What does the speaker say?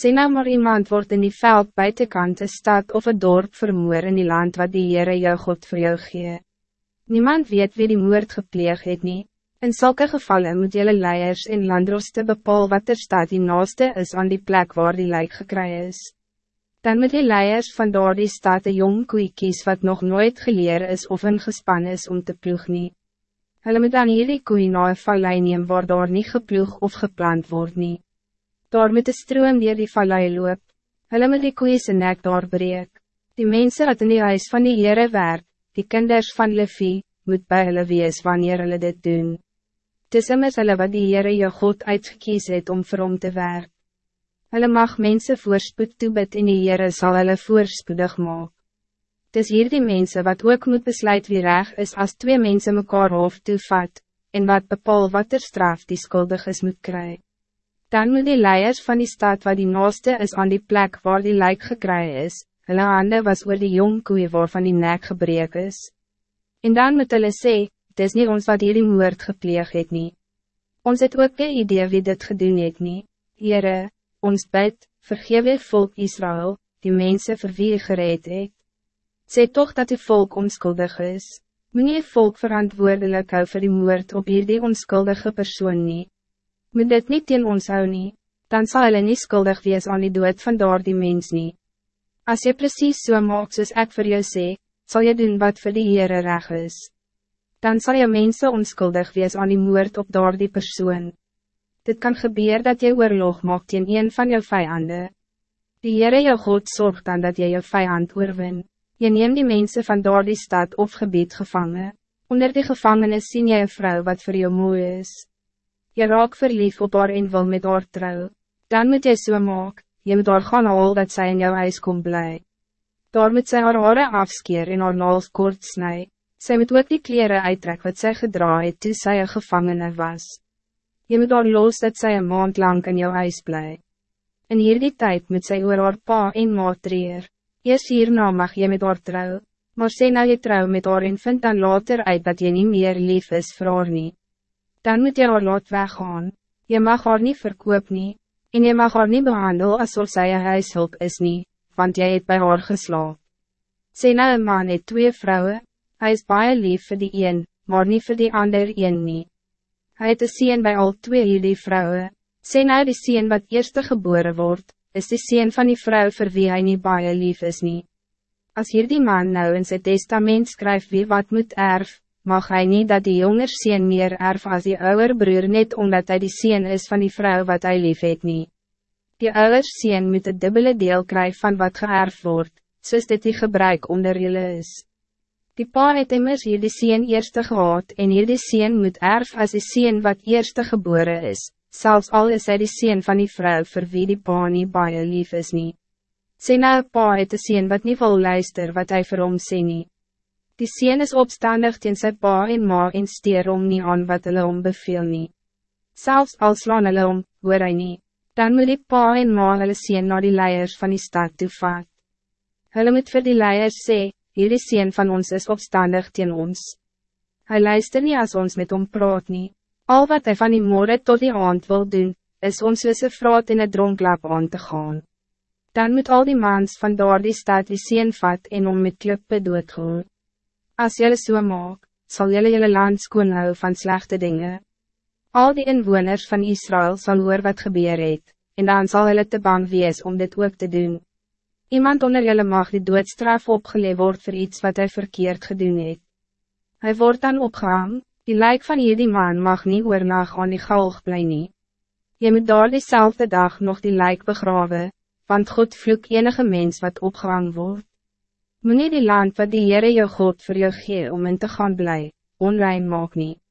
Sê nou maar iemand wordt in die veld buitenkant een stad of een dorp vermoor in die land wat die Heere jou God voor jou gee. Niemand weet wie die moord gepleeg het nie. In zulke gevallen moet jelle leiers en landroste bepaal wat er staat die naaste is aan die plek waar die lijk gekry is. Dan moet die leiers van daar die stad een jong koe kies wat nog nooit geleer is of ingespan is om te ploeg nie. Hulle moet dan hierdie koe na een vallei neem waar daar nie geploeg of geplant word nie daar met de stroom die die vallei loop, hulle met die koeie sy nek daar breek. Die mensen wat in die huis van die Heere werk, die kinders van Levi, moet bij hulle wees wanneer hulle dit doen. Dis immers hulle wat die Heere jou God uitgekies het om vir hom te werk. Hulle mag mensen voorspoed toebid en die Heere sal hulle voorspoedig maak. Dis hier die mensen wat ook moet besluit wie reg is als twee mensen mekaar hoofd toevat, en wat bepaal wat er straf die skuldig is moet krijgen. Dan moet die leiers van die stad wat die naaste is aan die plek waar die lijk gekry is, hulle hande was oor die jong koeie waarvan die nek gebreek is. En dan moet hulle sê, het is nie ons wat hier die moord gepleeg het nie. Ons het ook een idee wie dit gedoen het nie. Heere, ons bid, vergewe volk Israël, die mensen vir wie gereed het. Sê toch dat die volk onskuldig is. Nie volk verantwoordelijk hou vir die moord op hier die onskuldige persoon nie moet dit niet in ons hou nie, dan zal hulle nie skuldig wees aan die dood van daar die mens nie. As jy precies so maak soos ek vir jou sê, sal jy doen wat vir die Heere reg is. Dan zal je mensen onskuldig wees aan die moord op daar die persoon. Dit kan gebeuren dat jy oorlog maakt in een van jou vijanden. Die Heere jou God zorgt dan dat jy jou vijand oorwin. Je neemt die mensen van daar die stad of gebied gevangen. Onder die gevangenis sien jy een vrouw wat voor jou mooi is. Je raak verlief op haar en wil met haar trouw. Dan moet jy so maak, jy moet haar gaan al dat zij in jou huis kom bly. Daar moet sy haar haare afskeer en haar naals kort snij. Sy moet ook die kleren uittrek wat sy gedra het toe sy een gevangene was. Je moet haar los dat sy een maand lang in jou huis bly. In hierdie tijd moet sy oor haar pa en ma treer. Eers hierna mag jy met haar trouw, maar sê nou jy trouw met haar en vind dan later uit dat jy niet meer lief is vir haar nie dan moet je haar laat weggaan. Je mag haar niet verkoop nie, en je mag haar niet behandelen alsof zij een huishulp is nie, want jij het bij haar geslaap. Sê nou een man het twee vrouwen, hij is baie lief voor die een, maar niet voor die ander een nie. Hij het een sien bij al twee hierdie vrouwen. Sê nou die sien wat eerste geboren wordt, is die sien van die vrouw voor wie hij niet baie lief is nie. Als hier die man nou in zijn testament schrijft wie wat moet erf, mag hij niet dat die jonger sien meer erf als die ouder broer net omdat hij die sien is van die vrouw wat hij lief het nie. Die ouder sien moet het dubbele deel krijgen van wat geërf wordt, soos dit die gebruik onder jullie is. Die pa het immers hier die sien eerste gehad en hier die sien moet erf als die sien wat eerste geboren is, zelfs al is hy die sien van die vrouw voor wie die pa nie baie lief is nie. Sê nou pa het die sien wat niet wil luister wat hij vir hom sê nie. Die sien is opstandig teen sy pa en ma en steer om nie aan wat hulle om beveel nie. Selfs al slaan hulle om, hoor hy nie, dan moet die pa en ma hulle sien na die leiers van die stad toe vaat. Hulle moet vir die leiers sê, hierdie sien van ons is opstandig teen ons. Hij luister niet als ons met hom praat nie. Al wat hij van die morgen tot die aand wil doen, is ons soos een vraat in een dronklap aan te gaan. Dan moet al die mans van daar die stad die sien vat en om met klippe doodgoed. Als jullie so maak, zal jullie jullie land skoon hou van slechte dingen. Al die inwoners van Israël zal hoor wat gebeur het, en dan zal hulle te bang wees om dit ook te doen. Iemand onder jullie mag die doodstraf opgeleid word voor iets wat hij verkeerd gedoen het. Hij wordt dan opgehangen, die lijk van hierdie man mag niet oornag aan die galg bly nie. Je moet daar diezelfde dag nog die lijk begraven, want God vloek enige mens wat opgehangen wordt. Moet die land wat die Heere jou God voor jou gee om in te gaan bly, onrein maak nie.